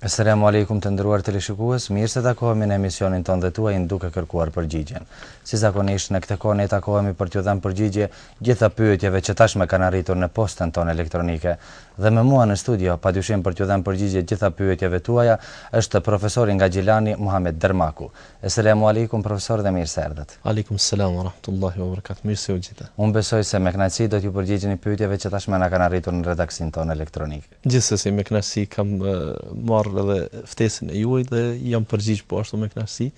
Eselamu alejkum të nderuar teleshikues, mirë se takohemi në emisionin tonë dhe tuajin duke kërkuar përgjigjen. Si zakonisht, në këtë kohë ne takohemi për t'ju dhënë përgjigje gjitha pyetjeve që tashmë kanë arritur në postën tonë elektronike. Dhe me mua në studio, padyshim për t'ju dhënë përgjigje gjitha pyetjeve tuaja, është profesori nga Gjilani, Muhamet Dermaku. Eselamu alejkum profesor dhe mirë se erdhët. Alejkum selam wa rahmetullahi wa barakatuh. Mirë se ju gjeta. Unë besoj se me kënaqësi do t'ju përgjigjemi pyetjeve që tashmë na kanë arritur në redaksinë tonë elektronike. Gjithsesi me kënaqësi kam marrë edhe ftesën e juaj dhe i jam përgjigjë po ashtu me kënaqësi.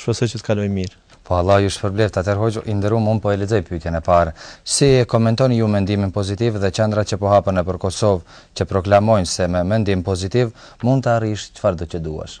Shpresoj që të kalojmë mirë. Po Allah ju shpërbleftë atëherë hoxhë i nderuar unë po e lexoj pyetjen e parë si e komentoni ju mendimin pozitiv dhe qendrat që po hapen nëpër Kosovë që proklamojnë se me mendim pozitiv mund të arrish çfarëdo që duash.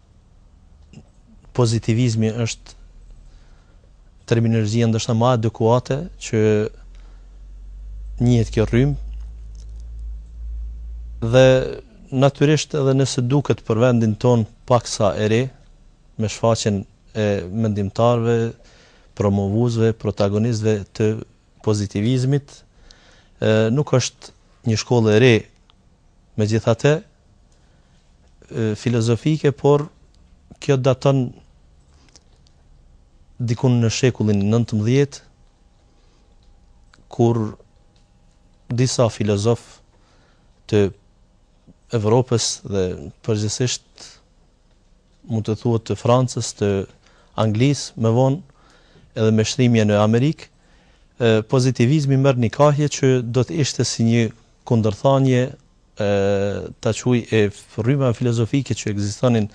pozitivizmi është terminologjia ndoshta më adekuate që njihet kjo rrymë dhe natyrisht edhe nëse duket për vendin tonë paksa e re me shfaqjen e mendimtarëve, promovuesve, protagonistëve të pozitivizmit, nuk është një shkollë e re. Megjithatë, filozofike, por kjo daton dikun në shekullin 19, kur disa filozofë të Evropës dhe përgjithsisht mund të thuhet të Francës, të Anglisë, më vonë edhe me shtrimje në Amerikë, pozitivizmi merr një kahje që do të ishte si një kundërthanje ta quaj e rrymave filozofike që ekzistonin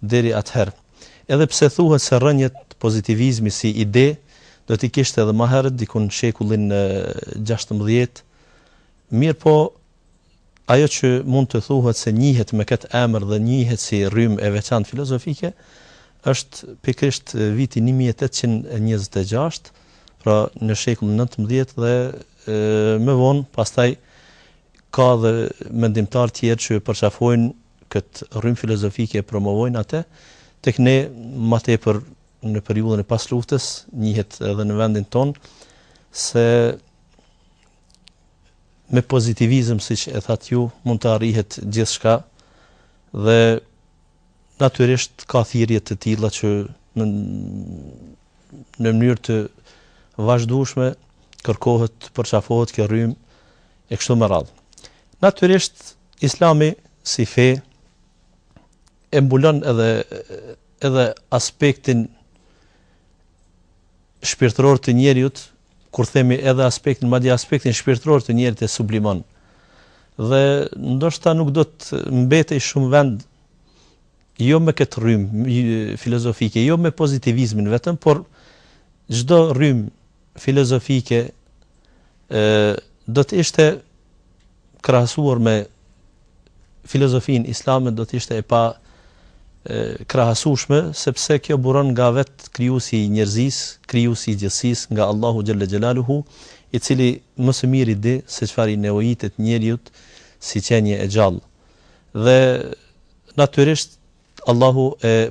deri atëherë. Edhe pse thuhet se rrënjët pozitivizmi si ide do t'i kishte edhe më herët diku në shekullin e gjashtëmbëdhjetë, mirëpo ajo që mund të thuhet se njihet me këtë emër dhe njihet si rrymë e veçantë filozofike është pikërisht viti 1826, pra në shekullin e nëntëmbëdhjetë dhe më vonë pastaj Ka dhe mendimtarë tjerë që e përqafojnë këtë rrymë filozofike e promovojnë atë. Tek ne, më tepër në periudhën e pasluftës, njihet edhe në vendin tonë se me pozitivizëm, siç e thatë ju, mund të arrihet gjithçka dhe natyrisht ka thirrje të tilla që në në mënyrë të vazhdueshme kërkohet të përqafohet kjo rrymë e kështu me radhë. Natyrisht Islami si fe e mbulon edhe edhe aspektin shpirtëror të njeriut, kur themi edhe aspektin, madje aspektin shpirtëror të njerit e sublimon. Dhe ndoshta nuk do të mbetej shumë vend jo me këtë rrymë filozofike, jo me pozitivizmin vetëm, por çdo rrymë filozofike do të ishte krahasuar me filozofinë islame do të ishte e pakrahasueshme sepse kjo buron nga vetë krijuesi i njerëzisë, krijuesi i gjithësisë nga Allahu xhel-le xhelaluhu, i cili më së miri di se çfarë i nevojitet njeriut si qenie e gjallë. Dhe natyrisht Allahu e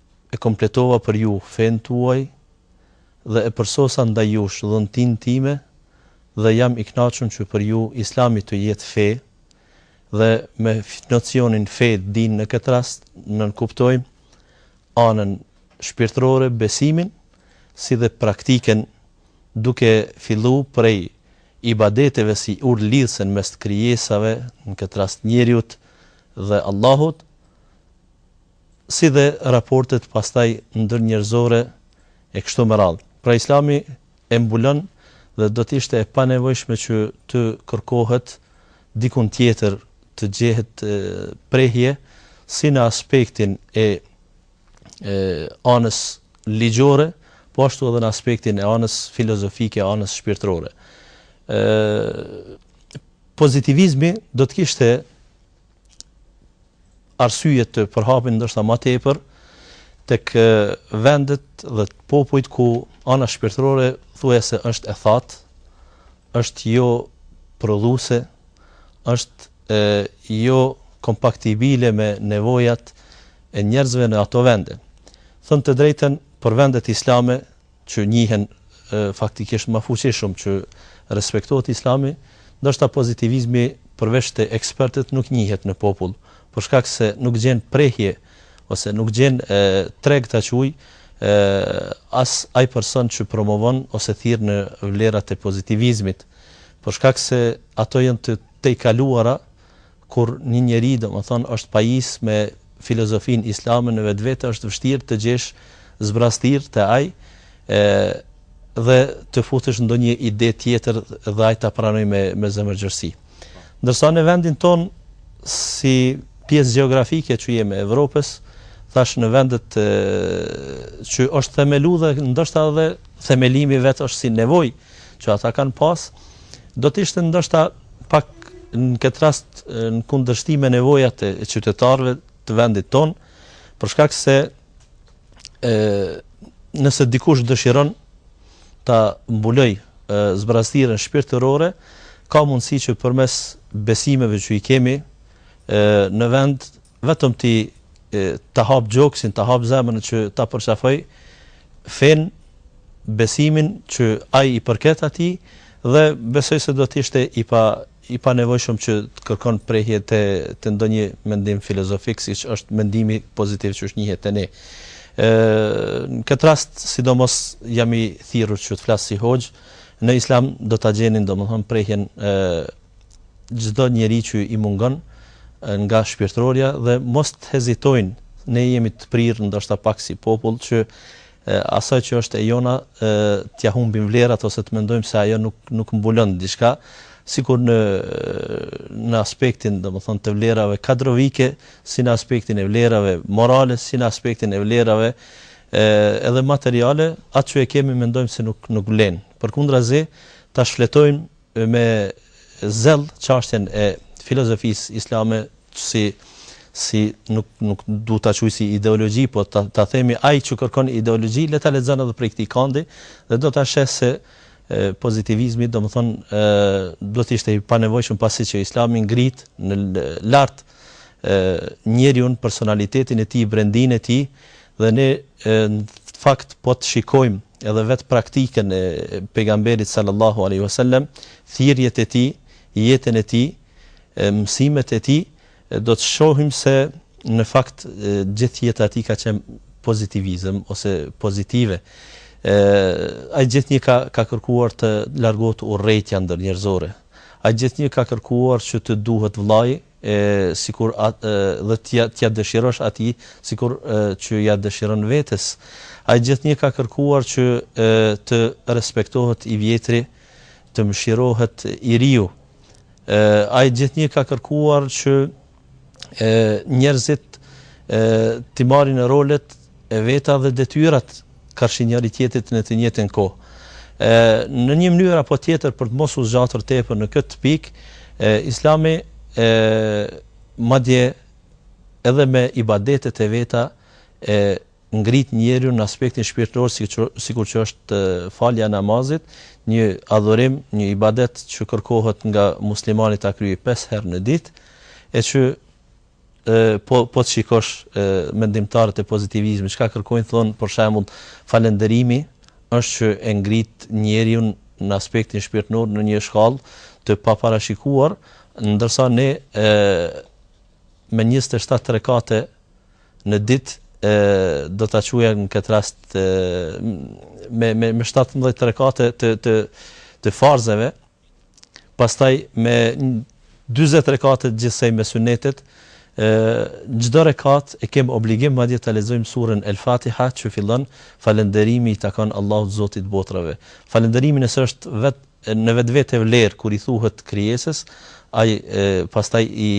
E kompletova për ju fenë tuaj dhe e përsosa ndaj jush dhuntinë time dhe jam i kënaqun që për ju Islami të jetë fe dhe me nocionin fe, din në këtë rast nënkuptojmë anën shpirtërore, besimin, si dhe praktikën duke fillu prej ibadeteve si urë lidhëse mes krijesave, në këtë rast njeriut dhe Allahut, si dhe raportet pastaj ndërnjerëzore e kështu me radhë. Pra Islami e mbulon dhe do të ishte e panevojshme që të kërkohet dikund tjetër të gjehet prehje si në aspektin e anës ligjore, po ashtu edhe në aspektin e anës filozofike, anës shpirtërore. Pozitivizmi do të kishte arsye të përhapej ndoshta ma tepër tek vendet dhe popujt ku ana shpirtërore thuajse është e thatë, është joprodhuese, është jokompatibile me nevojat e njerëzve në ato vende. Thënë të drejtën, për vendet islame, që njihen faktikisht më fuqishëm që respektohet Islami, ndoshta pozitivizmi përveç te ekspertët nuk njihet në popull, për shkak se nuk gjen prehje ose nuk gjen treg ta quaj as ai person që promovon ose thërret në vlerat e pozitivizmit, për shkak se ato janë të tejkaluara Kur një njeri, domethënë, është pajisë me filozofinë islame në vetvete, është vështirë të gjesh zbraztirë te ai, e, dhe të futësh ndonjë ide tjetër dhe ai ta pranojë me, me zemërgjërsi. Ndërsa në vendin tonë, si pjesë gjeografike që jemi e Evropës, thash në vendet e, që është themelu dhe ndoshta dhe themelimi vetë është si nevoj që ata kanë pas, do të ishte ndoshta pak në këtë rast në kundërshtim me nevojat e qytetarëve të vendit tonë, për shkak se ë nëse dikush dëshiron ta mbuloj zbraztirën shpirtërore, ka mundësi që përmes besimeve që i kemi ë në vend Vetëm ti ta hap gjoksin, ta hap zemrën që ta përqafoj fenë, besimin që ai i përket atij dhe besoj se do të ishte i pa i pa nevojshëm që të kërkon prehje të, të ndonjë mendim filozofik, siç është mendimi pozitiv që është njihet te ne. E, në këtë rast, sidomos jam i thirur që të flas si hoxhë, në islam do ta gjenin, domethonë, prehjen e, çdo njeri që i mungon nga shpirtërorja dhe mos të hezitojnë ne jemi të prirë ndoshta pak si popull që asaj që është e jona t'ia humbim vlerat ose të mendojmë se ajo nuk nuk mbulon diçka sikur në në aspektin domethënë të vlerave kadrovike si në aspektin e vlerave morale si në aspektin e vlerave e, edhe materiale atë që e kemi mendojmë se nuk nuk vlen përkundrazi ta shfletojmë me zell çashtjen e filozofisë islame si si nuk nuk du ta quaj si ideologji, po ta, ta themi ai që kërkon ideologji, le ta lexon edhe prej këtij kandi dhe do ta sheh se pozitivizmi, domethonë, do të ishte i panevojshëm pasi që islami ngrit në lartë njeriun, personalitetin e tij, brendinë e tij, Dhe ne në fakt po të shikojmë edhe vetë praktikën e Pejgamberit sallallahu alejhi ve sellem, thirrjet e tij, jetën e tij, mësimet e tij, do të shohim se në fakt gjithë jeta e tij ka qenë pozitivizëm ose pozitive. Ai gjithnjë ka ka kërkuar të largohet urrejtja ndërnjerëzore. Ai gjithnjë ka kërkuar që të duhet vëllai, e sikur dhe t'ia dëshirosh atij sikur që ia dëshiron vetes. Ai gjithnjë ka kërkuar që të respektohet i vjetri, të mëshirohet i riu. Ai gjithnjë ka kërkuar që njerëzit t'i marrin rolet e veta dhe detyrat karshi njëri tjetrit në të njëjtën kohë. E, në një mënyrë apo tjetër për të mos u zgjatur tepër në këtë pikë, Islami e, madje edhe me ibadetet e veta e ngrit njeriun në aspektin shpirtëror si që, sikur që është falja e namazit, një adhurim, një ibadet që kërkohet nga muslimani ta kryejë 5 herë në ditë, e që po po të shikosh mendimtarët e pozitivizmit çka kërkojnë thonë për shembull falënderimi është që e ngrit njeriun në aspektin shpirtëror në një shkallë të paparashikuar ndërsa ne e, me 17 rekate në ditë e do ta quaja në këtë rast e, me me me 17 rekate të të të farzeve pastaj me dyzet rekate gjithsej me synetet, në çdo rekat e kem obligim madje ta lexojmë suren El Fatiha që fillon Falënderimi i takon Allahut Zotit të botrave. Falënderimi nëse është vet në vetvete vlerë kur i thuhet krijesës, ai pastaj i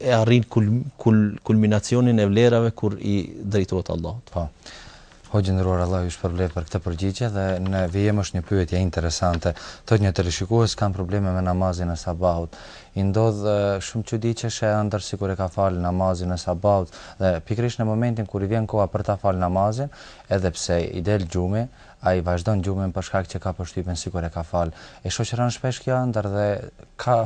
e arrin kulminacionin e vlerave kur i drejtohet Allahut. Po. Hoxhë i nderuar Allah ju shpërbleftë për këtë përgjigje dhe në vijim është një pyetje interesante. Thotë një teleshikues kam probleme me namazin e sabahut. I ndodh shumë çudi që sheh ëndërr sikur e ka falë namazin e sabahut dhe pikërisht në momentin kur i vjen koha për ta falë namazin, edhe pse i del gjumi, ai vazhdon gjumin për shkak që ka përshtypjen sikur e ka falë. E shoqëron shpesh kjo ëndërr dhe ka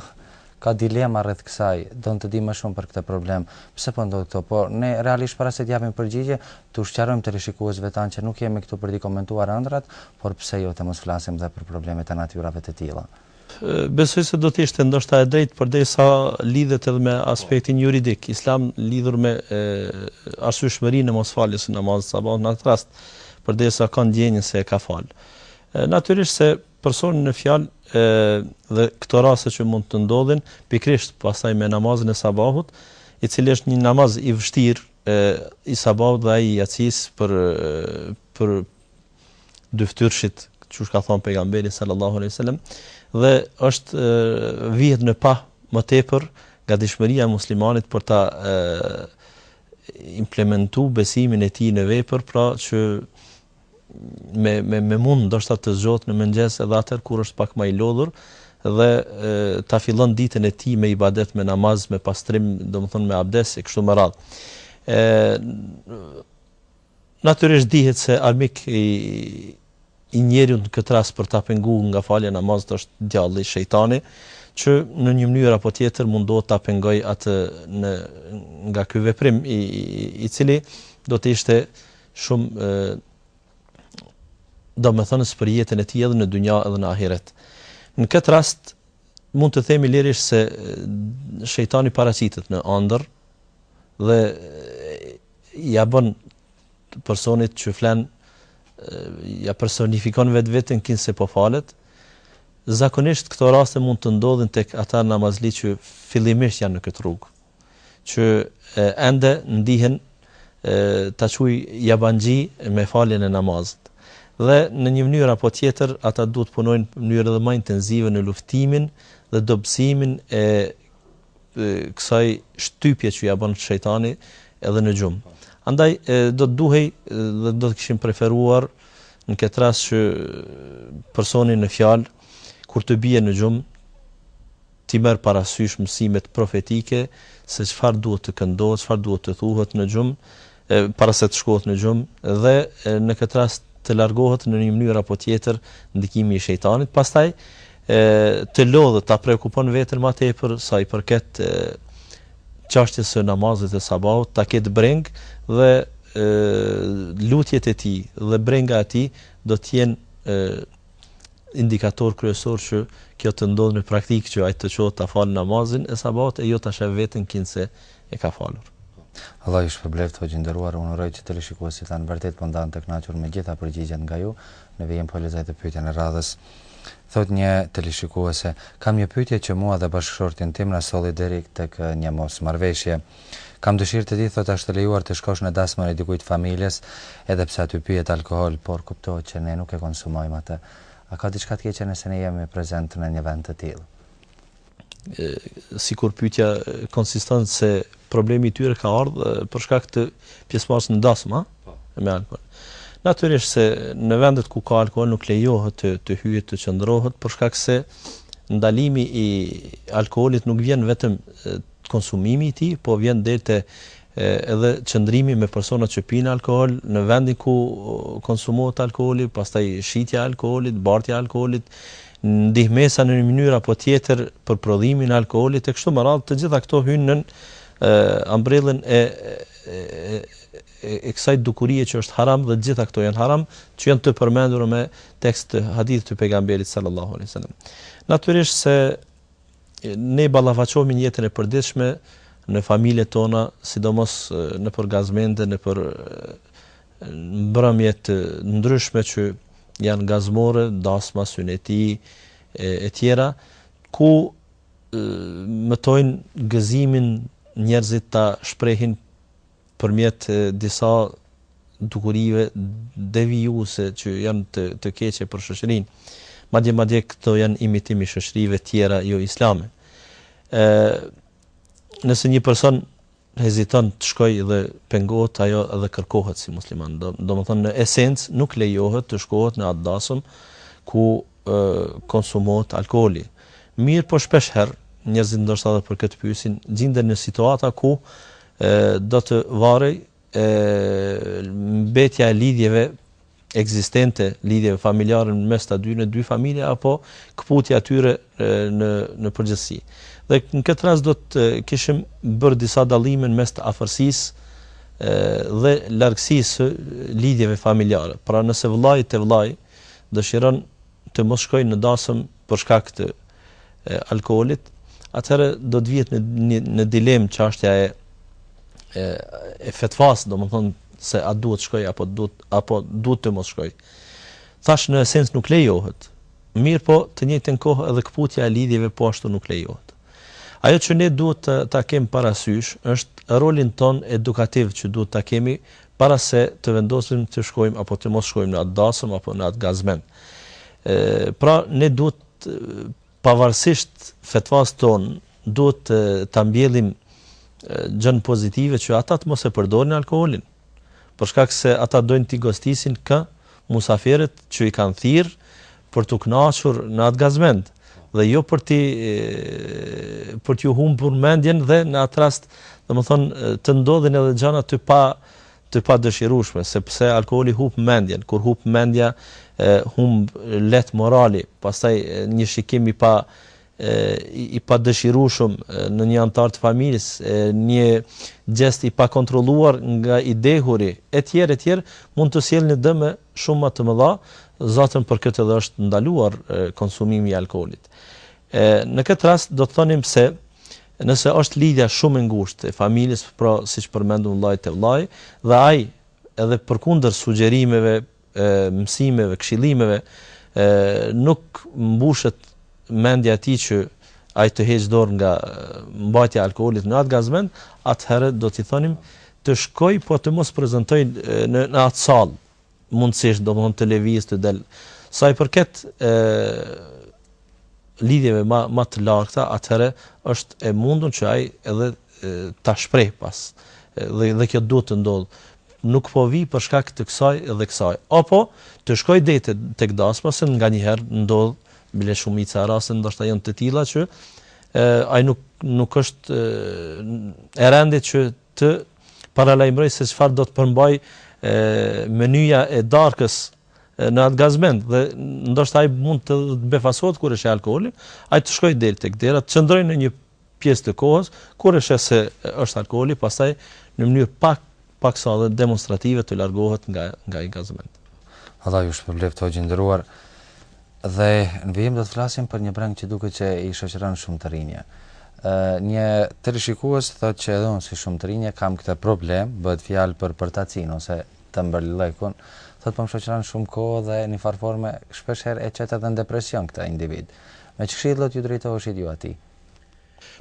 Ka dilema rreth kësaj, don të di më shumë për këtë problem, pse po ndodh kjo, por ne realisht para se të japim përgjigje, t'u sqarojmë teleshikuesve tanë që nuk jemi këtu për t'i komentuar ëndrrat, por pse jo të mos flasim dhe për problemet e natyrave të tilla. Besoj se do të ishte ndoshta e drejtë përderisa lidhet edhe me aspektin juridik islam lidhur me arsyeshmërinë e mosfaljes së namazit të sabahut në atë rast, përderisa ka ndjenjën se e ka falë. Natyrisht se Personi në fjalë e dhe këto raste që mund të ndodhin, pikërisht pastaj me namazin e sabahut, i cili është një namaz i vështirë e i sabahut dhe ai i jacisë për për dyftyrshit, qysh ka thënë pejgamberi sallallahu alejhi ve sellem, dhe është vihet në pah më tepër nga gatishmëria e muslimanit për ta implementuar besimin e tij në vepër, pra që me me me mund ndoshta të zgjohet në mëngjes edhe atë kur është pak më i lodhur dhe e, ta fillon ditën e tij me ibadet, me namaz, me pastrim, domethënë me abdes e kështu me radhë. ë Natyrisht dihet se armik i i njeriut në këtë rast për ta penguar nga falja e namazit është djalli shejtani që në një mënyrë apo tjetër mundohet ta pengoj atë në nga ky veprim i, i, i cili do të ishte shumë e, domethënë së për jetën e tij edhe në dunja edhe në ahiret. Në këtë rast, mund të themi lirisht se shejtani paraqitet në andër dhe ja bën personit që flen ja personifikon vetveten kinse po falet, zakonisht këto raste mund të ndodhin tek ata namazli që fillimisht janë në këtë rrugë. që ende ndihen ta quaj jabanxhi me faljen e namazit. Dhe në një mënyrë apo tjetër ata duhet të punojnë në mënyrë edhe më intensive në luftimin dhe dobësimin e kësaj shtypje që ja bën shejtani edhe në gjumë. Andaj do të duhej dhe do të kishim preferuar në këtë rast që personi në fjalë kur të bie në gjumë T'i merr parasysh mësimet profetike se çfarë duhet të këndohet, çfarë duhet të thuhet në gjumë, para se të shkohet në gjumë, dhe në këtë rast të largohet në një mënyrë apo tjetër ndikimi i shejtanit, pastaj të lodhet, ta preokupon veten ma tepër sa i përket çështjes së namazit të sabahut, ta ketë brengë dhe lutjet e tij dhe brenga e tij do të jenë indikator kryesor që kjo të ndodhë në praktikë që ai të çohet ta falë namazin e sabahut e jo ta shef veten kinse e ka falur. Allah ju shpërbleftë hoxhë i nderuar, unë uroj që teleshikuesit tanë vërtet po ndahen të kënaqur me të gjitha përgjigjet nga ju, në vijim po lexoj dhe pyetjen e radhës. Thotë një teleshikuese, Kam një pyetje që mua dhe bashkëshortin tim na solli deri tek një mosmarrëveshje. Kam dëshirë të di, thotë, a është e lejuar të shkosh në dasmën e dikujt të familjes, edhe pse aty pihet alkool, por kuptohet që ne nuk e konsumojmë atë. A ka diçka të keqe nëse ne jemi prezent në një vend të tillë? Sikur pyetja konsiston se problemi i tyre ka ardhur për shkak të pjesëmarrjes në dasmë, a? Po. Me alkool. Natyrisht se në vendet ku ka alkool nuk lejohet të të hyhet të qëndrohet për shkak se ndalimi i alkoolit nuk vjen vetëm konsumimi i tij, po vjen deri te edhe qëndrimi me personat që pijnë alkool në vendin ku konsumohet alkooli, pastaj shitja e alkoolit, bartja e alkoolit, ndihmesa në një mënyrë apo tjetër për prodhimin e alkoolit e kështu me radhë, të gjitha këto hyjnë nën ambrellën e e kësaj dukurie që është haram dhe të gjitha këto janë haram, që janë të përmendura me tekst të hadithit të pejgamberit sallallahu alaihi wasallam. Natyrisht se Ne ballafaqohemi në jetën e përditshme në familjet tona, sidomos nëpër gazmende, nëpër mbrëmje të ndryshme që janë gazmore, dasma, syneti etj. Ku mëtojnë gëzimin njerëzit ta shprehin përmjet disa dukurive devijuese që janë të të këqija për shoqërinë. Madje madje këto janë imitim i shoqërive tjera jo islame. Ë nëse një person heziton të shkojë dhe pengohet ajo dhe kërkohet si musliman. Do, domethënë në esencë nuk lejohet të shkohet në atë dasëm ku e, konsumohet alkoholi. Mirëpo shpesh herë, njerëzit ndoshta edhe për këtë pyesin, gjinden në situata ku do të varej mbetja e lidhjeve ekzistente, lidhjeve familjare në mes të dy në dy familje apo këputja e tyre në në përgjithësi. Dhe në këtë rast do të kishim bërë disa dallime në mes të afërsisë dhe largësisë së lidhjeve familjare. Pra nëse vëllai te vëllai dëshiron të mos shkojë në dasëm për shkak të alkoolit, atëherë do të vihet në në dilemë çështja e e e fetvas, domethënë se a duhet të shkojë apo duhet apo duhet të mos shkojë. Tash në esencë nuk lejohet. Mirëpo, në të njëjtën kohë edhe këputja e lidhjeve po ashtu nuk lejohet. Ajo që ne duhet të ta kemi parasysh është rolin ton edukativ që duhet ta kemi Para se të vendosim të shkojmë apo të mos shkojmë në atë dasëm apo në atë gazmend. Pra, ne duhet pavarësisht fetvasë tonë, duhet ta mbjellim gjënë pozitive që ata të mos e përdorin alkoholin. Për shkak se ata dojnë t'i gostisin kë? Musafirët që i kanë thirrë, për t'u kënaqur në atë gazmend dhe jo për t'i për t'ju humbur mendjen dhe në atë rast, domethënë të ndodhin edhe gjëra të pa të pa dëshirueshme, sepse alkooli humb mendjen, kur humb mendja humb lehtë morali, pastaj një shikim i pa i padëshirueshëm në një anëtar të familjes, një gjest i pakontrolluar nga i dehuri, etj, etj, mund të sjellë dëme shumë më të mëdha, zaten për këtë edhe është ndaluar konsumimi i alkoolit. Në këtë rast do të thonim se nëse është lidhja shumë e ngushtë e familjes, pra siç përmendëm vëllai te vëllai dhe ai edhe përkundër sugjerimeve mësimeve, këshillimeve, nuk mbushet mendja e tij që ai të heqë dorë nga mbajtja e alkoolit në atë gazmend, atëherë do t'i thonim të shkoj po të mos prezentoj në në atë sallë mundësisht domethënë të lëviz të del. Sa i përket ë lidhjeve ma ma të largëta, atëherë është e mundun që ai edhe ta shpreh pas dhe dhe kjo duhet të ndodh nuk po vij për shkak të kësaj dhe kësaj apo të shkoj deri tek dasma se nganjëherë ndodh bile shumica e raste ndoshta janë të tilla që ai nuk nuk është e rendit që të paralajmëroj se çfarë do të përmbaj menyja e darkës në atë gazmend dhe ndoshta ai mund të befasohet kur është alkooli, ai të shkojë deri tek dera, të qëndrojë në një pjesë të kohës, kur e sheh se është alkooli, pastaj në mënyrë pak pak sa dhe demonstrative të largohet nga nga ai gazmend. Allah ju shpërbleftë hoxhë i nderuar. Dhe në vijim do të flasim për një breng që duket që i shoqëron shumë të rinje. Ë një teleshikues thotë që edhe unë si shumë të rinje kam këtë problem, bëhet fjalë për përtacin ose Tembellëkun, thotë po më shoqëron shumë kohë dhe në një farë forme shpesh herë e çet edhe në depresion këtë individ. Me ç'këshillë do t'iu drejtoheshit ju atij?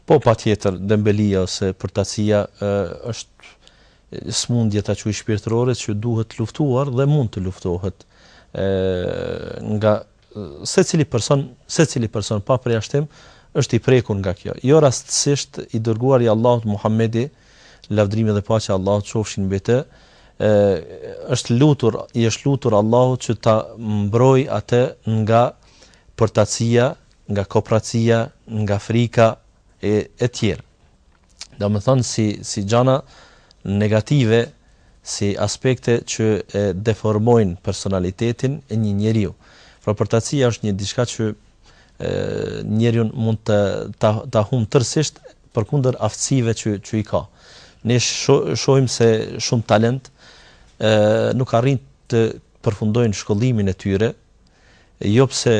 Po, patjetër, dembelia ose përtacia është sëmundje ta quaj shpirtërore që duhet luftuar dhe mund të luftohet nga Secili person, secili person pa përjashtim është i prekur nga kjo. Jo rastësisht i dërguari i Allahut Muhamedi, lavdrimi dhe paqja e Allahut qofshin mbi të, ë është lutur, i është lutur Allahut që ta mbrojë atë nga përtacia, nga kopracia, nga frika e etj. Domethënë si si gjana negative, si aspekte që e deformojnë personalitetin e një njeriu. Pra përtacia është një diçka që njeriun mund të ta ta humb tërësisht përkundër aftësive që që i ka. Ne shohim se shumë talent ë nuk arrin të përfundojnë shkollimin e tyre, jo pse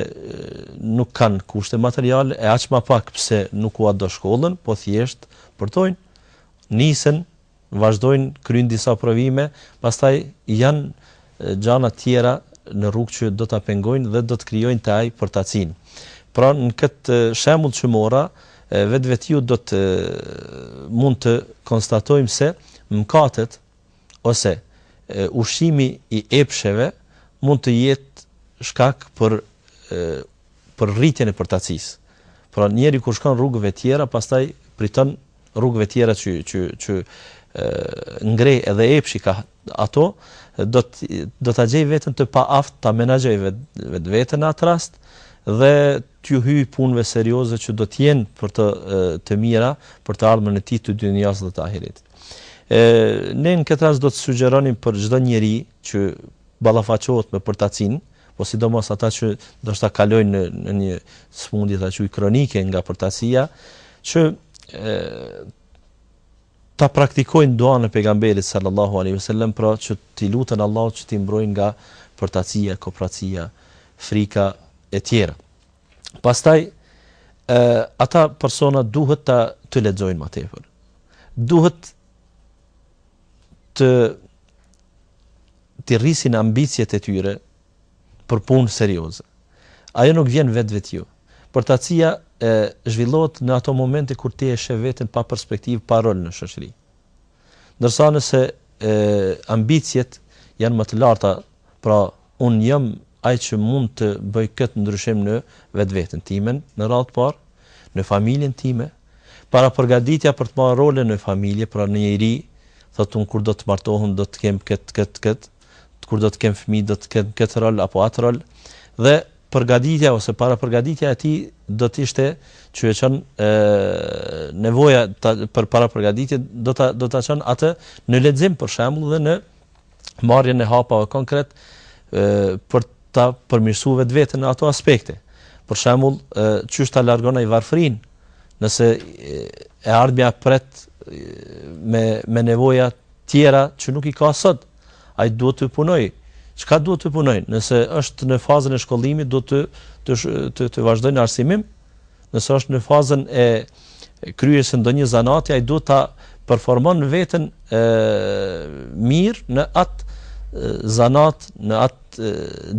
nuk kanë kushte materiale e aq ma pak pse nuk ua do shkollën, po thjesht përtojnë, nisen, vazhdojnë, kryejnë disa provime, pastaj janë gjana të tjera në rrugë që do ta pengojnë dhe do të krijojnë te ai përtacinë. Pra në këtë shembull që mora, vetvetiu do të mund të konstatojmë se mëkatet ose ushqimi i epsheve mund të jetë shkak për për rritjen e përtacisë. Pra njeriu kur shkon rrugëve tjera, pastaj priton rrugëve tjera që që që e ngreh edhe epshi kah ato, do të do ta gjejë veten të paaftë ta menaxhojë vetveten në atë rast dhe t'u hyjë punëve serioze që do të jenë për të të mira, për të ardhmen e tij të dynjas dhe të ahiretit. E, ne në këtë rast do të sugjeronim për çdo njeri që ballafaqohet me përtacinë, po sidomos ata që ndoshta kalojnë në, në një smundje ta quaj kronike nga përtacia, që e, ta praktikojnë duan e pejgamberit sallallahu alaihi wasallam pra që t'i luten Allahut që t'i mbrojë nga përtacia, kopracia, frika e tjera. Pastaj ata persona duhet të të lexojnë ma tepër. Duhet t'i rrisin ambiciet e tyre për punë serioze. Ajo nuk vjen vetvetiu. Përtacia zhvillohet në ato momente kur ti e sheh veten pa perspektivë, pa rol në shoqëri. Ndërsa nëse ambiciet janë më të larta, pra unë jam ai që mund të bëj këtë ndryshim në vetveten timen, në radhë të parë, në familjen time, parapërgatitja për të marrë role në familje, pra një i ri, thotë unë kur do të martohem do të kem këtë, këtë, këtë, kur do të kem fëmijë do të kem këtë rol apo atë rol dhe përgatitja ose parapërgatitja e tij do të ishte që e çon nevoja ta, për parapërgatitje do ta do ta çon atë në lexim për shembull dhe në marrjen e hapave konkretë, për ta përmirësuar vetveten në ato aspekte. Për shembull, qysh ta largon ai varfrinë, nëse e ardhmja e pret me me nevoja tjera që nuk i ka sot, ai duhet të punojë. Çka duhet të punojë? Nëse është në fazën e shkollimit, duhet të të të, të vazhdojë në arsimim. Nëse është në fazën e kryerjes së ndonjë zanati, ai duhet ta performon veten mirë në atë zanat, në atë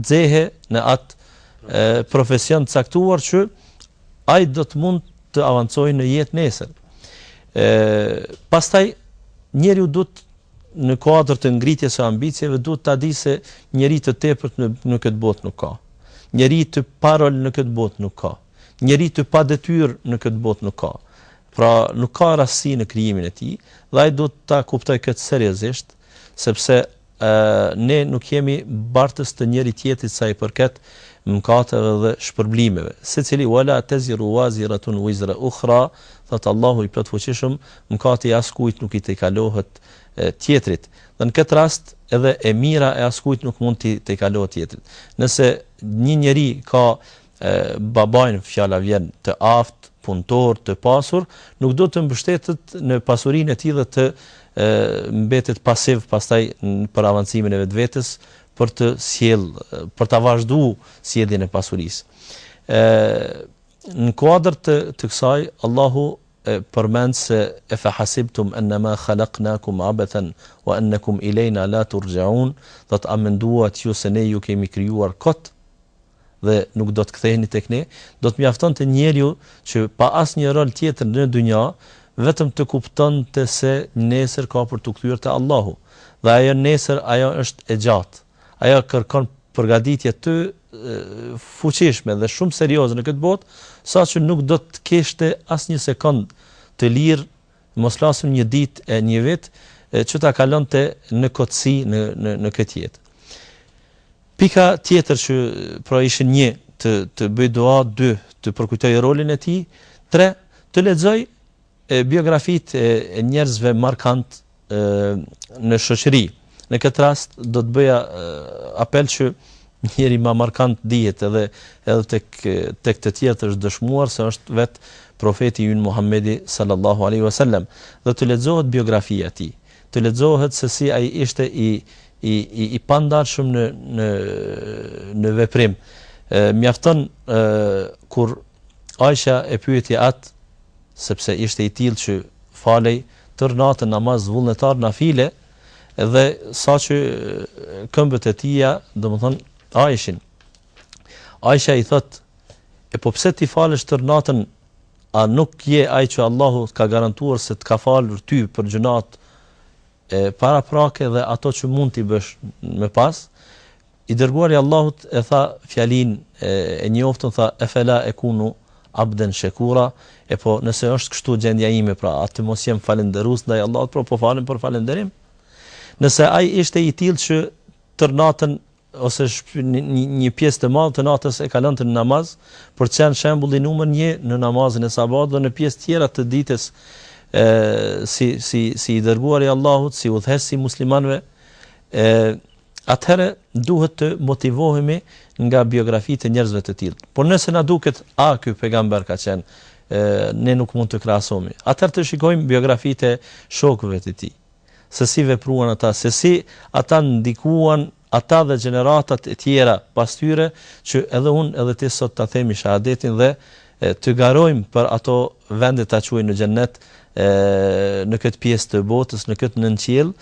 xeje, në atë profesion të caktuar që ai do të mund të avancojë në jetë nesër. Ë pastaj njeriu duhet në kuadër të ngritjes së ambicieve duhet ta di se njeri të tepërt në në këtë botë nuk ka. Njeri të parol në këtë botë nuk ka. Njeri të pa detyrë në këtë botë nuk ka. Pra nuk ka rastësi në krijimin e tij, dhe ai duhet ta kuptojë këtë seriozisht Sepse ne nuk jemi bartës të njëri tjetrit sa i përket mëkateve dhe shpërblimeve. Secili wala teziru waziratun wizra ukhra, thotë Allahu i plotfuqishëm, mëkati i askujt nuk i tejkalohet tjetrit. Dhe në këtë rast edhe e mira e askujt nuk mund t'i tejkalohet tjetrit. Nëse një njeri ka e babain fjala vjen të aftë punëtor të pasur nuk do të mbështetet në pasurinë e tij dhe të e mbetet pasiv pastaj për avancimin e vetvetes për të sjell për ta vazhdu sjelljen e pasurisë e në kuadër të të kësaj Allahu e përmend se efa hasibtum ennema khalaqnakum abathan wa annakum ilayna la turxhaun domethënë a menduat ju se ne ju kemi krijuar kot dhe nuk do të ktheheni tek ne, do të mjaftonte njeriu që pa asnjë rol tjetër në dynja, vetëm të kuptonte se nesër ka për t'u kthyer te Allahu. Dhe ajo nesër, ajo është e gjatë. Ajo kërkon përgatitje të fuqishme dhe shumë serioze në këtë botë, saqë nuk do të kishte asnjë sekondë të lirë mos flasim një ditë e një vit që ta kalonte në kotësi në në në këtë jetë. Pika tjetër që pra ishin një të të bëjë dua, dy të përkujtojë rolin e tij, tre të lexojë biografitë e njerëzve markantë në shoqëri. Në këtë rast do të bëja apel që njeri më markant dihet edhe edhe tek tek të tjerët është dëshmuar se është vetë profeti ynë Muhamedi sallallahu alaihi wasallam dhe të lexohet biografia e tij të lexohet se si ai ishte i i i, i pandalshëm në në në veprim mjafton kur Aisha e pyeti atë sepse ishte i tillë që falej tërë natën namaz vullnetar nafile dhe saqë këmbët e tija, domethënë, aheshin. Aisha i thotë, e po pse ti falesh tërë natën, a nuk je ai që Allahu ka garantuar se të ka falur ty për gjynahet paraprake dhe ato që mund t'i bësh më pas, I Dërguari i Allahut e tha fjalinë e njoftun tha, Efela ekunu abden shekura, e po nëse është kështu gjendja ime pra a të mos jem falënderues ndaj Allahut pra po falem për falënderim? Nëse ai ishte i tillë që tërë natën ose një pjesë të madhe të natës e kalonte në namaz, për t'qenë shembulli numër 1 në namazin e sabahut dhe në pjesë tjera të ditës e, si, si, si i dërguar i Allahut, si udhëheqës i muslimanëve, e, Atëherë duhet të motivohemi nga biografitë e njerëzve të tillë. Por nëse na duket, a ky pejgamber ka qenë, ne nuk mund të krahasohemi. Atëherë të shikojmë biografitë e shokëve të tij. Se si vepruan ata, se si ata ndikuan ata dhe gjeneratat e tjera pas tyre që edhe unë edhe ti sot ta themi shahadetin dhe të garojmë për ato vende të larta në xhennet në këtë pjesë të botës, në këtë nënqiell,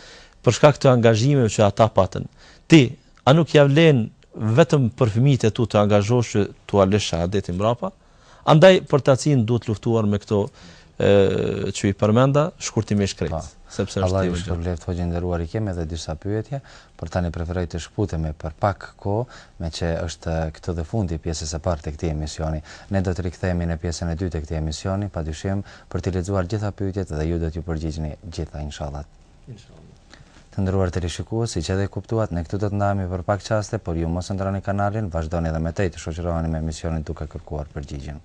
Për shkak të angazhimeve që ata patën. Ti, a nuk ia vlen vetëm për fëmijët e tu të angazhohesh që t'ua lësh shahadetin mbrapa? Andaj, përtacinë duhet luftuar me këto që i përmenda, shkurtimisht krejt, sepse është temë e gjatë. Allahu ju shpërbleftë hoxhë i nderuar i kemi edhe disa pyetje, por tani preferoj të shkputemi për pak kohë, meqë është këtë dhe fundi i pjesës së parë të këtij emisioni. Ne do të rikthehemi në pjesën e dytë të këtij emisioni, padyshim, për t'i lexuar gjitha pyetjet dhe ju do t'ju përgjigjni gjitha inshallah. Inshallah. Të nderuar teleshikues, siç edhe e kuptuat, ne këtu do të ndahemi për pak qaste, por ju mos e ndrroni kanalin, vazhdoni edhe më tej të shoqëroheni me emisionin duke kërkuar përgjigjen.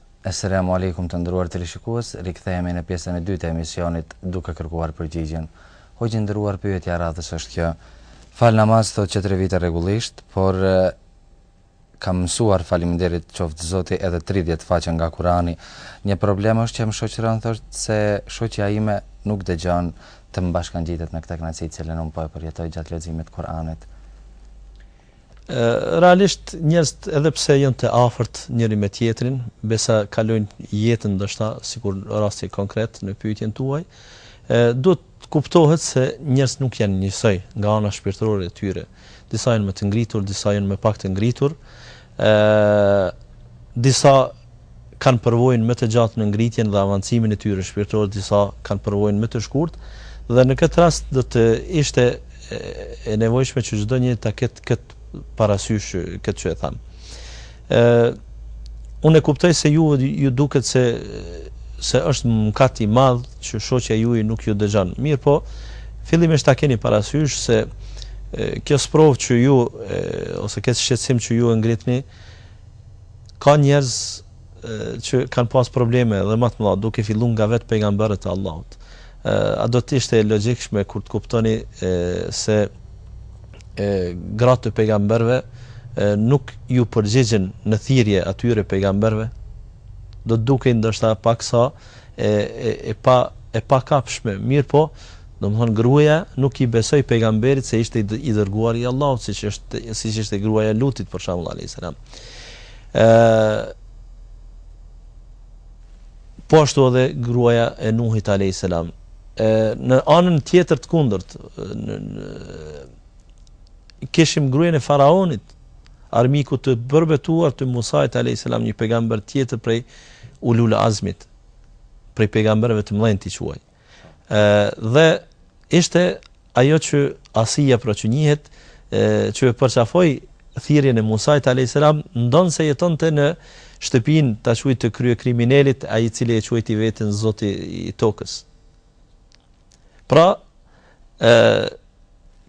Eselamu Alejkum të nderuar teleshikues, rikthehemi në pjesën e dytë të emisionit duke kërkuar përgjigjen. Hoxhë i nderuar pyetja e radhës është kjo. Fal namaz thotë që tre vite rregullisht, por kam mësuar falënderuar qoftë Zoti edhe 30 faqe nga Kurani. Një problem është që më shoqëron thotë se shoqja ime nuk dëgjon të më bashkangjitet me këtë kënaqësi të cilën unë po e përjetoj gjatë leximit të Kuranit. Realisht njerëzit edhe pse janë të afërt njëri me tjetrin, besa kalojnë jetën ndoshta sikur rasti konkret në pyetjen tuaj, duhet të kuptohet se njerëzit nuk janë njësoj nga ana shpirtërore e tyre. Disa janë më të ngritur, disa janë më pak të ngritur. Ë disa kanë përvojën më të gjatë në ngritjen dhe avancimin e tyre shpirtëror, disa kanë përvojën më të shkurtë dhe në këtë rast do të ishte e nevojshme që çdonjëri ta ketë këtë parasysh këtë që e thamë. Ë unë e kuptoj se ju ju duket se se është mkat i madh që shoqja juaj nuk ju dëgjon. Mirëpo, fillimisht ta keni parasysh se kjo sprovë që ju ose këtë shqetësim që ju e ngritni Ka njerëz që kanë pas probleme dhe ma të mdha, duke fillu nga vetë pejgamberët e Allahut. A do të ishte e logjikshme kur të kuptoni se gratë e pejgamberëve nuk ju përgjigjen në thirrje atyre pejgamberëve? Do të dukej ndoshta paksa e e e pa e pakapshme mirëpo domethënë gruaja nuk i besoi pejgamberit se ishte i dërguari i Allahut siç është siç ishte gruaja e Lutit për shembull alayhis salam ë po ashtu edhe gruaja e Nuhit alayhis salam ë në anën tjetër të kundërt në, në, kishim gruajën e faraonit armikut të përbetuar të Musait alejhi selam, një pejgamber tjetër prej Ulul Azmit, prej pejgamberëve të mëdhenj ti quaj. Ë dhe ishte ajo që Asia pra që njihet që e përqafoi thirrjen e Musait alayhis salam ndonse jetonte në shtëpinë ta quaj të kryekriminelit ai i cili e quajti veten zoti i tokës Pra, e,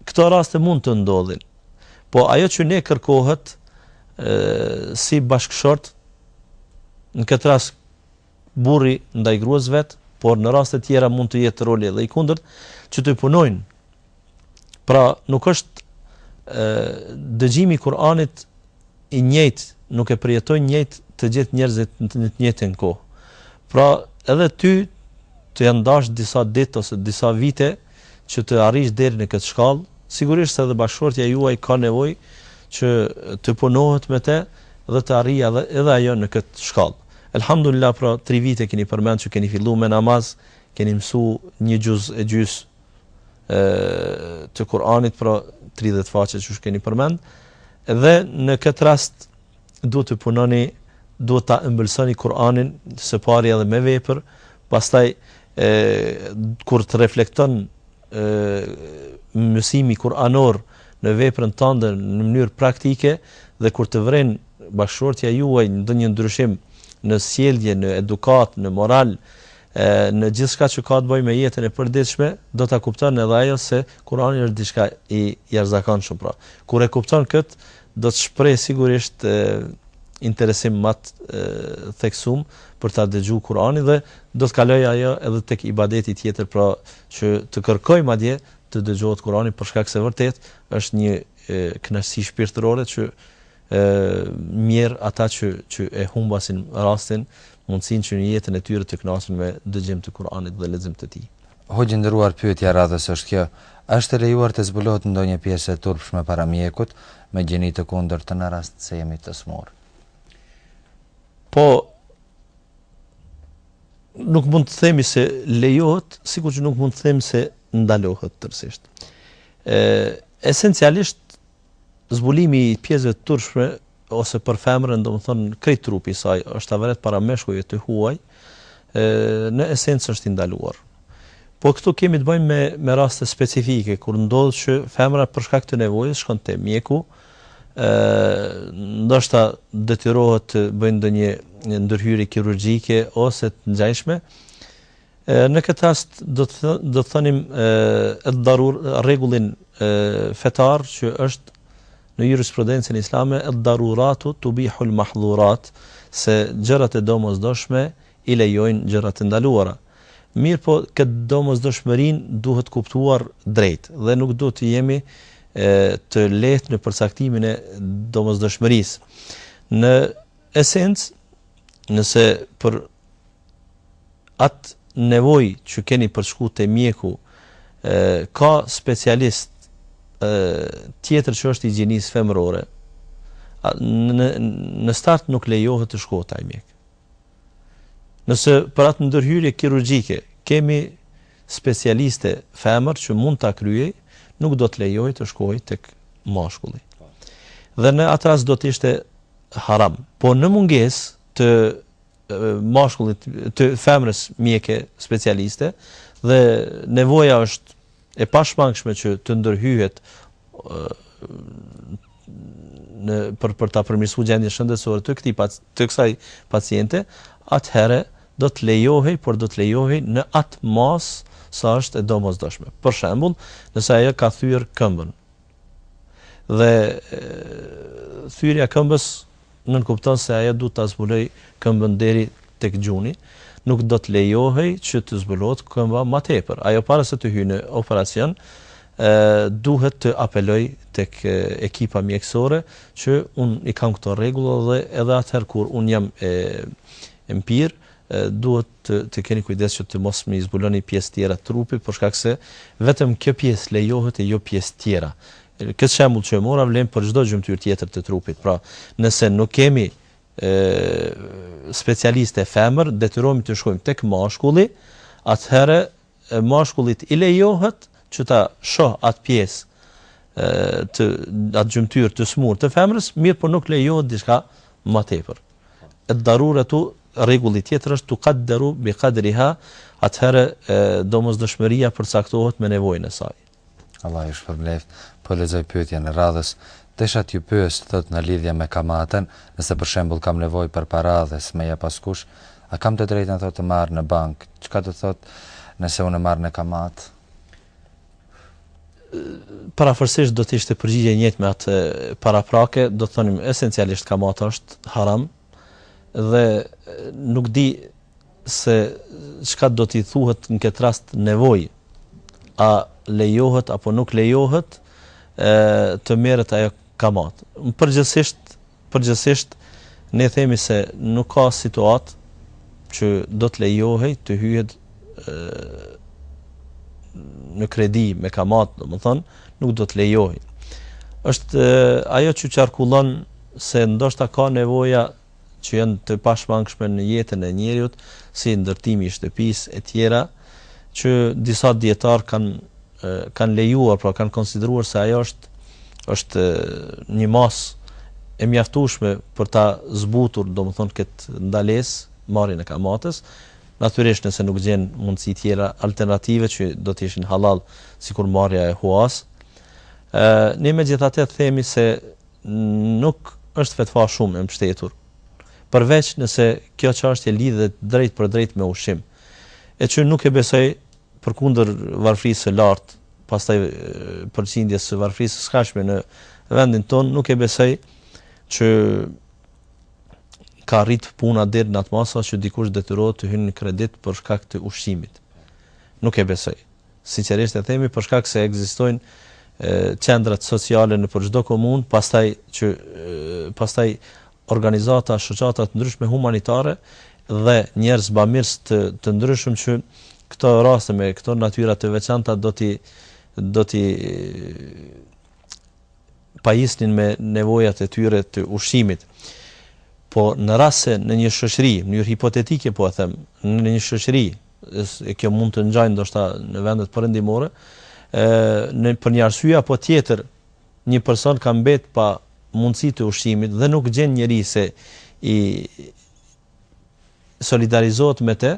këto raste mund të ndodhin, po ajo që ne kërkohet e, si bashkëshort, në këtë rast burri ndaj gruas vet, por në raste tjera mund të jetë roli dhe i kundërt, që të punojnë Pra, nuk është dëgjimi i Kur'anit i njëjtë, nuk e përjetojnë njëjt të gjithë njerëzit në të njëjtën kohë. Pra, edhe ty të janë dashtë disa ditë ose disa vite që të arrish deri në këtë shkallë, sigurisht se edhe bashkëshortja juaj ka nevojë që të punohet me të dhe të arrijë edhe, edhe ajo në këtë shkallë. Elhamdulillah, pra, tri vite keni përmend që keni fillu me namaz, keni mësu një gjuz e gjys, të Kur'anit pra 30 faqe që shkeni përmend, dhe në këtë rast duhet të punoni, duhet ta ëmbëlsoni Kur'anin së pari edhe me vepër, pastaj e, kur të reflekton e, mësimi Kur'anor në veprën tënde në mënyrë praktike dhe kur të vren bashkëshortja juaj ndonjë ndryshim në sjellje, në edukat, në moral, E në gjithçka që ka të bëjë me jetën e përditshme, do ta kupton edhe ajo se Kurani është diçka i jashtëzakonshëm, pra. Kur e kupton këtë, do të shpreh sigurisht e, interesim ma të theksum për ta dëgjuar Kur'anin dhe do të kalojë ajo edhe tek ibadeti tjetër, pra që të kërkoj madje të dëgjohet Kur'ani për shkak se vërtet është një kënaqësi shpirtërore që e, mjerë ata që që e humbasin rastin mundësinë që në jetën e tyre të kënaqen me dëgjim të Kur'anit dhe lexim të tij. Hoxhë i nderuar, pyetja e radhës është kjo, a është e lejuar të zbulohet ndonjë pjesë e turpshme para mjekut, me gjini të kundërt në rast se jemi të smur? Po nuk mund të themi se lejohet, sikur që nuk mund të themi se ndalohet tërësisht. Ë esencialisht Zbulimi i pjesëve të turpshme ose për femrën, domethënë krejt trupi i saj, është avret para meshkujve të huaj, në esencë është i ndaluar. Po këtu kemi të bëjmë me me raste specifike kur ndodh që femra për shkak të nevojës shkon te mjeku, ë ndoshta detyrohet të bëjë ndonjë ndërhyrje kirurgjike ose të ngjashme, Në këtë rast do të do të thënim ed-darur rregullin fetar që është në jurisprudencën islame ed-daruratu tubihul-mahdhurat se gjërat e domosdoshme i lejojnë gjërat e ndaluara. Mirpo këtë domosdoshmërinë duhet kuptuar drejt dhe nuk duhet të jemi të lehtë në përcaktimin e domosdoshmërisë. Në esencë, nëse për atë nevojë që keni për të shku te mjeku ka specialist tjetër që është i gjenisë femërore në në start nuk lejohet të shkohet te ai mjek. Nëse për atë ndërhyrje kirurgjike kemi specialiste femër që mund ta kryej, nuk do të lejohet të shkohet tek mashkulli. Dhe në atë rast do të ishte haram. Po në mungesë të mashkullit të femrës mjeke specialiste dhe nevoja është e pashmangshme që të ndërhyhet në për për ta përmirësuar gjendjen shëndetësore të këtij të kësaj paciente, atëherë do të lejohej, por do të lejohej në atë masë sa është e domosdoshme. Për shembull, nëse ajo ka thyer këmbën, Dhe thyrja e këmbës nënkupton se ajo duhet ta zbuloj këmbën deri tek gjuni, nuk do të lejohej që të zbulohet këmba më tepër. Ajo para se të hyjë në operacion, duhet të apeloj tek ekipa mjekësore që un i kam këto rregulla dhe edhe atëherë kur un jam e mpirë, duhet të të keni kujdes që të mos m'i zbuloni pjesë tjera të trupit për shkak se vetëm kjo pjesë lejohet e jo pjesë tjera. Këtë shembull që e mora vlen për çdo gjymtyrë tjetër të trupit. Pra, nëse nuk kemi specialiste femër, detyrohemi të shkojmë tek mashkulli, atëherë mashkullit i lejohet që ta shohë atë pjesë të atë gjymtyrë të smur të femrës, mirëpo nuk lejohet diçka më tepër. Ad-daruratu rregulli tjetër është tukaddaru bikadriha, atëherë domosdoshmëria përcaktohet me nevojën e saj. Allah ju shpërbleft. Po lexoj pyetjen e radhës. Desha t'ju pyes, thotë në lidhje me kamatën, nëse për shembull kam nevojë për para dhe s'më jep askush, a kam të drejtën thotë të marr në bankë, çka ndodh thotë nëse unë marr në kamatë? Parafërsisht do të ishte përgjigje e njëjtë me atë paraprake, do të thonim esencialisht kamata është haram dhe nuk di se çka do t'i thuhet në këtë rast nevojë, a lejohet apo nuk lejohet të merret ajo kamatë. Përgjithësisht, përgjithësisht ne themi se nuk ka situatë që do të lejohej të hyhet në kredi me kamatë, domethënë, nuk do të lejohej. Është ajo që qarkullon se ndoshta ka nevoja që janë të pashmangshme në jetën e njeriut si ndërtimi i shtëpisë e tjera që disa dijetar kan kan lejuar pra kan konsideruar se ajo është është një mas e mjaftueshme për ta zbutur domethën kët ndales marrjen e kamatës natyrisht nëse nuk gjen mundësi tjera alternative që do të ishin halal sikur marrja e huas ë ne megjithatë themi se nuk është fetva shumë e mbështetur, përveç nëse kjo çështje lidhet drejtpërdrejt me ushqim, e që nuk e besoj, përkundër varfërisë së lartë, pastaj përqindjes së varfërisë së skajshme në vendin tonë, nuk e besoj që ka rrit puna deri në atë masë sa që dikush detyrohet të hyn në kredit për shkak të ushqimit. Nuk e besoj. Sinqerisht e themi për shkak se ekzistojnë qendrat sociale nëpër çdo komunë, pastaj që pastaj organizata, shoqata të ndryshme humanitare dhe njerëz bamirës të të ndryshëm që këto raste me këto natyra të veçanta do t'i do t'i pajisnin me nevojat e tyre të ushqimit. Po në rast se në një shoqëri, në mënyrë hipotetike po e them, në një shoqëri e kjo mund të ngjajë ndoshta në vendet perëndimore, e, në, për një arsye apo tjetër, një person ka mbet pa mundësi të ushqimit dhe nuk gjen njeri se i solidarizohet me te,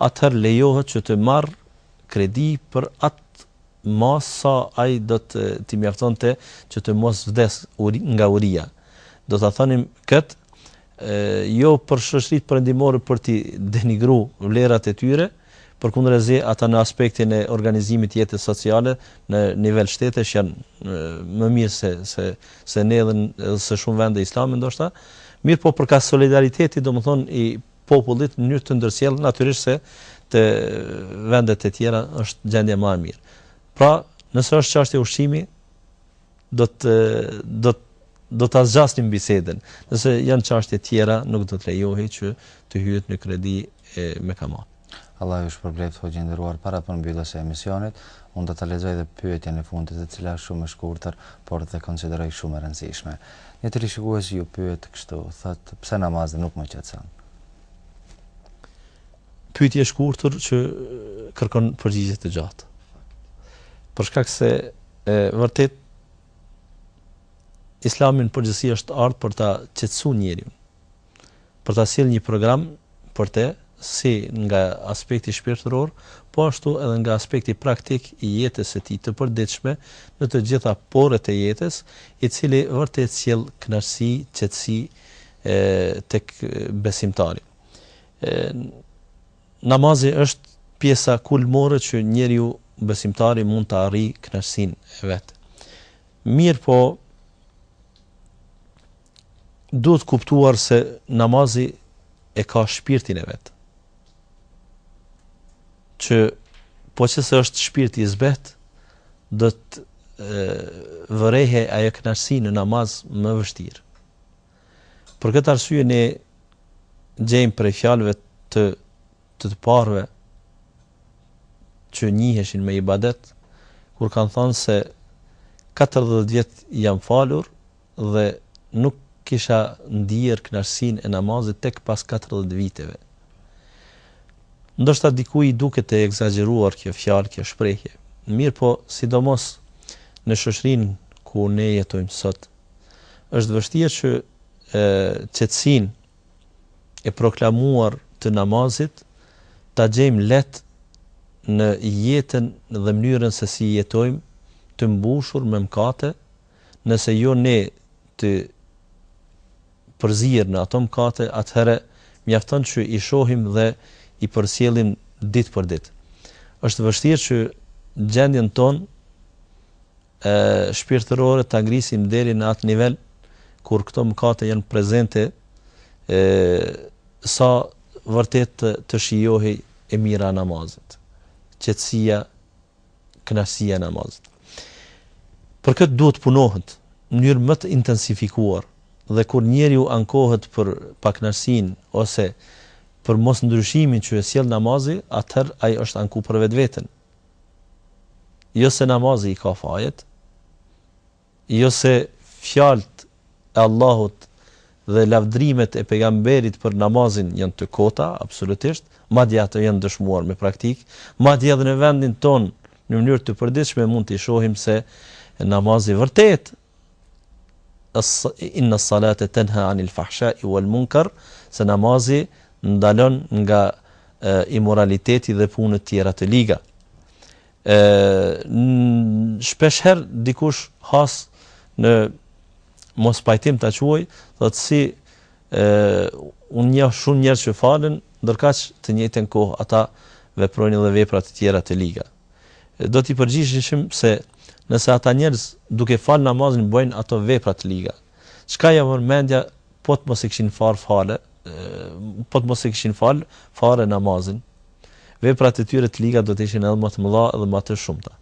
atëher lejohet që të marrë kredi për atë mas sa ai do t'i mjaftonte që të mos vdes uri, nga uria. Do ta thonim kët jo për shoqëritë perëndimore për t'i denigru vlerat e tyre, përkundrazi ata në aspektin e organizimit të jetës sociale në nivel shtetesh janë më mirë se se se ne dhe se shumë vende islame ndoshta, mirëpo për kah solidariteti domethënë i popullit në mënyrë të ndërsjellë natyrisht se te vendet e tjera është gjendje më e mirë. Pra, nëse është çështje ushqimi, do të do të do ta zgjasnim bisedën. Nëse janë çështje të tjera, nuk do të lejohej që të hyhet në kredi e, me kamat. Allahu ju shpërbleftë hoxhë i nderuar. Para përmbylljes së emisionit unë do ta lexoj edhe pyetjen e fundit, e cila është shumë e shkurtër, por dhe konsideroj shumë e rëndësishme. Një teleshikues ju pyet kështu, thotë, pse namazi nuk më qetëson? Pyetje e shkurtër që kërkon përgjigje të gjatë. Për shkak se e vërtet Islami në përgjithësi është ardhur për ta qetësu njeriun. Për ta sjellë një program për të si nga aspekti shpirtëror, po ashtu edhe nga aspekti praktik i jetës së tij të përditshme në të gjitha poret e jetës, i cili vërtet sjell kënaqësi, qetësi e tek besimtari. E, namazi është pjesa kulmore që njeriu besimtari mund ta arrijë kënaqësinë e vet. Mirëpo, duhet kuptuar se namazi e ka shpirtin e vet. Që po që se është shpirti i zbehtë, do të vërehet ajo kënaqësi në namaz më vështirë. Për këtë arsye ne gjejmë prej fjalëve të të të parëve që njiheshin me ibadet, kur kanë thënë se 40 vjet jam falur dhe nuk kisha ndier kënaqësinë e namazit tek pas 40 viteve. Ndoshta dikujt i duket e ekzagjeruar kjo fjalë, kjo shprehje. Mirëpo, sidomos në shoqërinë ku ne jetojmë sot, është vështirë që qetësinë e proklamuar të namazit ta gjejmë lehtë në jetën dhe mënyrën se si jetojmë të mbushur me mëkate, nëse jo ne të përzier në ato mëkate, atëherë mjafton që i shohim dhe i përcjellim ditë për ditë. Është vështirë që gjendjen tonë shpirtërore ta ngrisim deri në atë nivel kur këto mëkate janë prezente e që vërtet të, të shijohej e mira e namazit, qetësia, kënaqësia e namazit. Për këtë duhet të punohet në mënyrë më të intensifikuar dhe kur njeriu ankohet për pakënaqësinë ose për mos ndryshimin që e sjell namazi, atëherë ai është ankuar për vetveten. jo se namazi i ka fajet, jo se fjalët e Allahut dhe lavdrimet e Pejgamberit për namazin janë të kota, absolutisht, madje ato janë dëshmuar me praktikë, madje edhe në vendin tonë në mënyrë të përditshme mund të shohim se namazi vërtetë Inna salate tenha anil fahshai wal munkar, se namazi ndalon nga imoraliteti dhe punët tjera të liga. E, shpeshherë dikush has në mospajtim ta quaj, thotë si e, unë njoh shumë njerëz që falen, ndërkaq të njëjtën kohë ata veprojnë dhe vepra të tjera të liga. do t'i përgjigjeshim se nëse ata njerëz duke falë namazin bëjnë ato vepra të liga, çka ia merr mendja po të mos e kishin far fa, po të mos e kishin falë fare namazin, veprat e tyre të liga do të ishin edhe më të mëdha dhe më të shumta.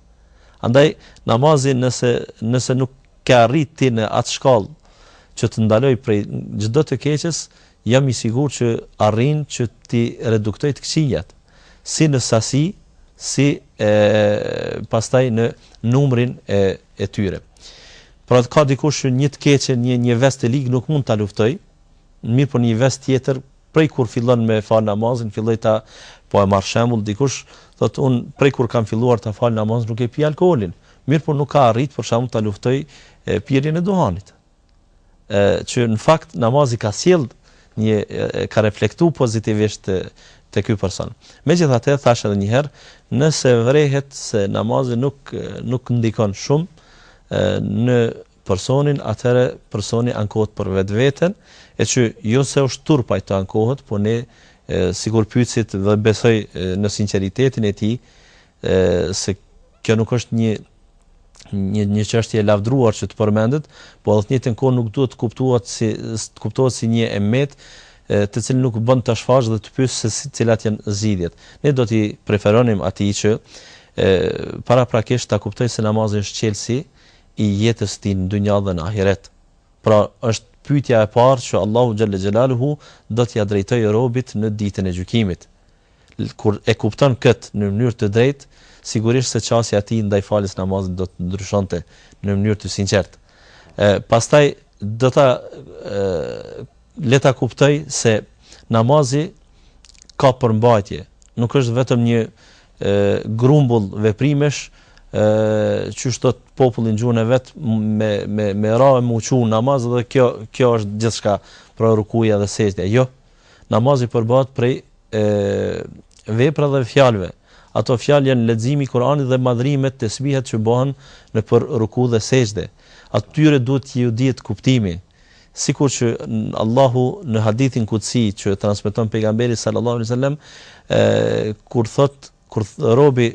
Andaj namazi nëse nëse nuk ke arrit ti në atë shkallë që të ndalojë prej çdo të keqes, Jam i sigurt që arrin që t'i reduktojë të këqijat, si në sasi, si e pastaj në numrin e e tyre. Pra të ka dikush që një të keqe, një një ves të ligë nuk mund ta luftojë, mirëpo një ves tjetër prej kur fillon me fal namazin, filloi ta po e marr shembull dikush, thotë unë prej kur kam filluar ta fal namazin nuk e pi alkoolin, mirëpo nuk ka arrit për shembull ta luftojë pirjen e duhanit. që në fakt namazi ka sjellë një ka reflektu pozitivisht te, te ky person. Megjithatë, thashë edhe një herë, nëse vërehet se namazi nuk nuk ndikon shumë në personin, atëherë personi ankohet për vetveten, e që jo se është turp ai të ankohet, po ne sikur pyetësit dhe besoj në sinqeritetin e tij, e se kjo nuk është një një një çështje e lavdruar që të përmendet, po edhe në njëjtën kohë nuk duhet të kuptohet si të kuptohet si një e metë të cilën nuk bën ta shfaqë dhe të pysë se cilat janë zgjidhjet. Ne do t'i preferonim atij që e, paraprakisht ta kuptojë se namazi është çelësi i jetës tij në dynja dhe në ahiret. Pra është pytja e parë që Allahu Xhelle Xhelaluhu do t'ia drejtojë robit në ditën e gjykimit. Kur e kupton këtë në mënyrë të drejtë, sigurisht se qasja e tij ndaj faljes së namazit do të ndryshonte në mënyrë të sinqertë. E, pastaj do ta e, le ta kuptoj se namazi ka përmbajtje, nuk është vetëm një e, grumbull veprimesh qysh thotë populli n'gjuhën e vet me, me, me ra e me u çu namaz dhe kjo, kjo është gjithçka pra rukuja dhe sexhdja. Jo, Namazi përbëhet prej vepra dhe fjalëve. Ato fjalë janë leximi i Kur'anit dhe madhrimet, tesbihet që bëhen nëpër ruku dhe sexhde. Atyre duhet t'iu dihet kuptimi. Sikur që Allahu në hadithin kudsi që e transmeton pejgamberi sallallahu alaihi wasallam kur thotë kur robi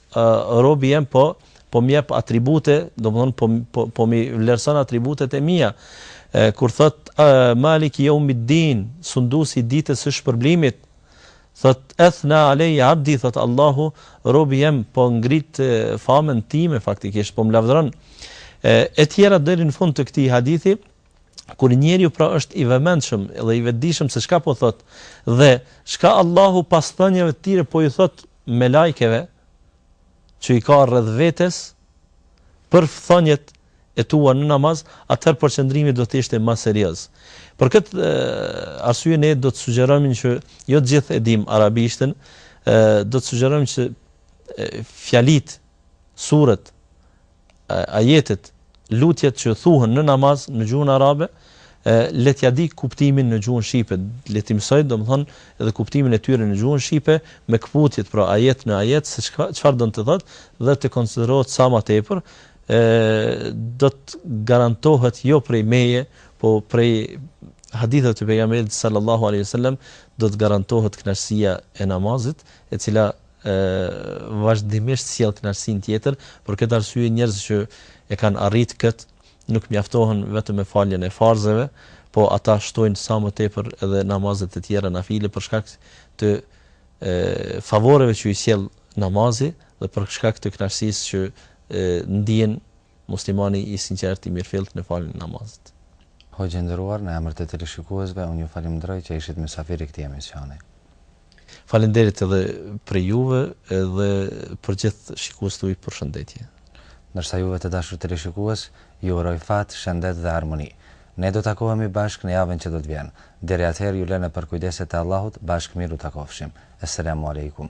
robi jem po po më jep atribute, domthon po po po më vlerëson atributet e mia. E, kur thot Maliki jeumid-din, sunduesi i ditës së shpërblimit, thot ethna aleje abdi thot Allahu robi jem po ngrit famën time faktikisht po më lavdëron. E, e tjera deri në fund të këtij hadithi, kur njeriu pra është i vëmendshëm dhe i vetëdijshëm se çka po thot dhe çka Allahu pas thënieve të tija po i thot melajkeve që i ka rreth vetes për thëniet e tua në namaz, atëherë përqendrimi do të ishte më serioz. Për këtë arsye ne do të sugjerojmë që jo të gjithë e dimë arabishten, do të sugjerojmë që fjalitë, suret, ajetet, lutjet që thuhen në namaz në gjuhën arabe, le t'ia dijë kuptimin në gjuhën shqipe, le t'i mësojë domethënë edhe kuptimin e tyre në gjuhën shqipe me këputjet, pra ajet në ajet se çka çfarë don të thotë dhe të konsiderohet sa më tepër e do të garantohet jo prej meje, po prej haditheve të pejgamberit sallallahu alaihi wasallam do të garantohet kënaqësia e namazit, e cila vazhdimisht sjell kënaqësinë tjetër, për këtë arsye njerëzit që e kanë arritë këtë nuk mjaftohen vetëm me faljen e farzeve, po ata shtojnë sa më tepër edhe namazet e tjera nafile për shkak të favoreve që u i sjell namazi dhe për shkak të kënaqësisë që ndien Muslimani i sinqertë i mirëfilltë në faljen e namazit. Hoxhë i nderuar, në emër të teleshikuesve, unë ju falënderoj që ishit mysafir i këtij emisioni. Faleminderit edhe prej juve dhe për gjithë shikuesit tuaj përshëndetje. Ndërsa juve të dashur teleshikues, ju uroj fat, shëndet dhe harmoni. Ne do takohemi bashkë në javën që do të vjen. Deri atëherë ju lë në përkujdesjet e Allahut, bashkë mirë u takofshim. Esselamu Alejkum.